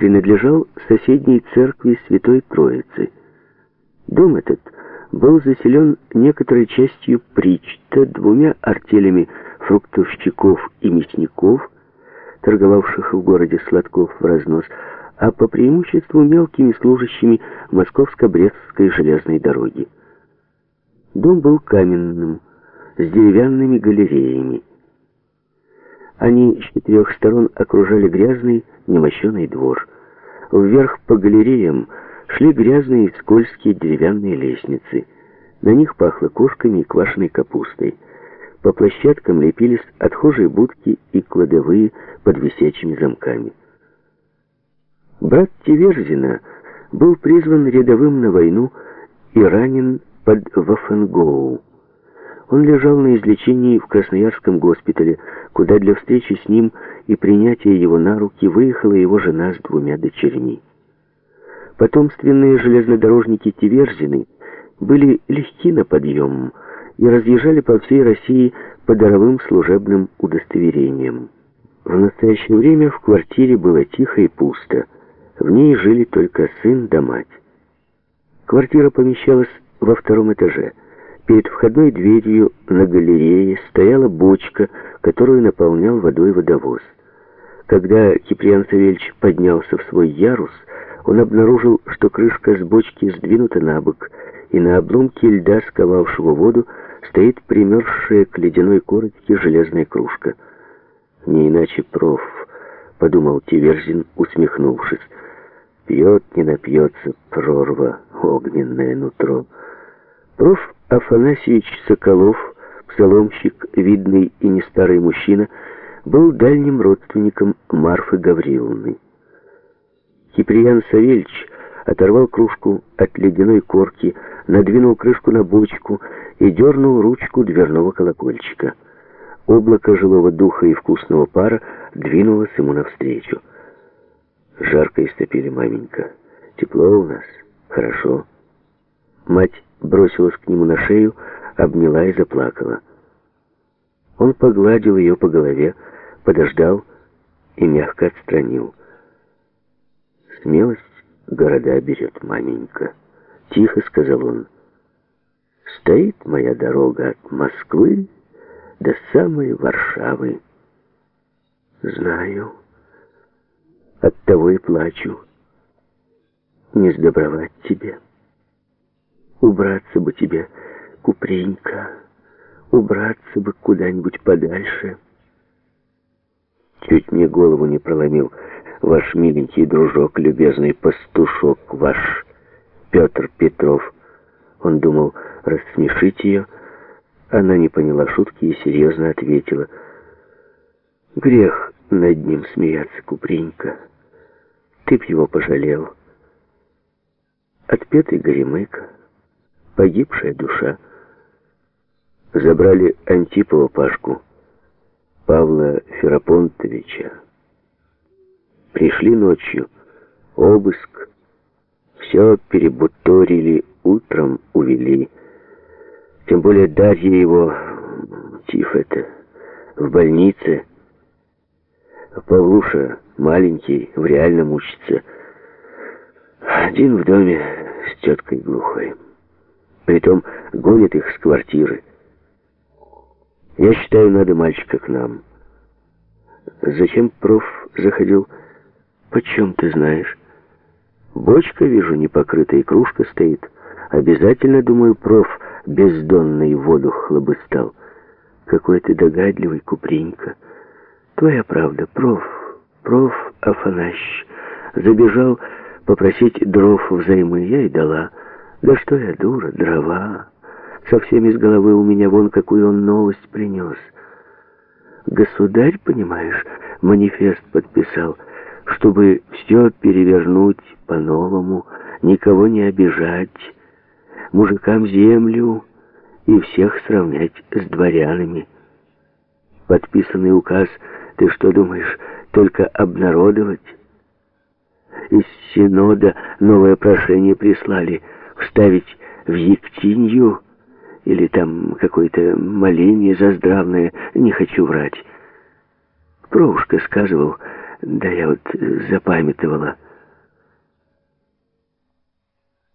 принадлежал соседней церкви Святой Троицы. Дом этот был заселен некоторой частью причта, двумя артелями фруктовщиков и мясников, торговавших в городе сладков в разнос, а по преимуществу мелкими служащими Московско-Брестской железной дороги. Дом был каменным, с деревянными галереями. Они с четырех сторон окружали грязный, немощенный двор. Вверх по галереям шли грязные и скользкие деревянные лестницы. На них пахло кошками и квашеной капустой. По площадкам лепились отхожие будки и кладовые под висячими замками. Брат Тиверзина был призван рядовым на войну и ранен под Вафангоу. Он лежал на излечении в Красноярском госпитале, куда для встречи с ним и принятия его на руки выехала его жена с двумя дочерьми. Потомственные железнодорожники Тиверзины были легки на подъем и разъезжали по всей России по даровым служебным удостоверениям. В настоящее время в квартире было тихо и пусто. В ней жили только сын да мать. Квартира помещалась во втором этаже – Перед входной дверью на галерее стояла бочка, которую наполнял водой водовоз. Когда Киприан Савельевич поднялся в свой ярус, он обнаружил, что крышка с бочки сдвинута на бок, и на обломке льда, сковавшего воду, стоит примерзшая к ледяной корочке железная кружка. «Не иначе проф», — подумал Тиверзин, усмехнувшись. «Пьет, не напьется, прорва, огненное нутро». Проф. Афанасьевич Соколов, псаломщик, видный и не старый мужчина, был дальним родственником Марфы Гавриловны. Киприян Савельич оторвал кружку от ледяной корки, надвинул крышку на бочку и дернул ручку дверного колокольчика. Облако жилого духа и вкусного пара двинулось ему навстречу. Жарко истопили маменька. Тепло у нас. Хорошо. Мать бросилась к нему на шею, обняла и заплакала. Он погладил ее по голове, подождал и мягко отстранил. «Смелость города берет, маменька», — тихо сказал он. «Стоит моя дорога от Москвы до самой Варшавы. Знаю, оттого и плачу. Не сдобровать тебе». Убраться бы тебе, Купренька, убраться бы куда-нибудь подальше. Чуть мне голову не проломил ваш миленький дружок, любезный пастушок ваш, Петр Петров. Он думал рассмешить ее. Она не поняла шутки и серьезно ответила. Грех над ним смеяться, Купренька. Ты б его пожалел. Отпетый горемыка погибшая душа. Забрали Антипова Пашку, Павла Ферапонтовича. Пришли ночью, обыск, все перебуторили, утром увели. Тем более Дарья его, тиф это, в больнице. Павлуша маленький, в реальном учится. Один в доме с теткой глухой. Притом гонит их с квартиры. Я считаю, надо мальчика к нам. Зачем проф заходил? Почем ты знаешь? Бочка, вижу, непокрытая, кружка стоит. Обязательно, думаю, проф бездонный воду хлобыстал. Какой ты догадливый, Купринька. Твоя правда, проф, проф Афанасьевич забежал попросить дров взаймы, я и дала. Да что я, дура, дрова. Совсем из головы у меня вон какую он новость принес. Государь, понимаешь, манифест подписал, чтобы все перевернуть по-новому, никого не обижать, мужикам землю и всех сравнять с дворянами. Подписанный указ, ты что думаешь, только обнародовать? Из Синода новое прошение прислали — вставить в Ектинью или там какое-то моление заздравное, не хочу врать. Провушка сказывал, да я вот запамятовала —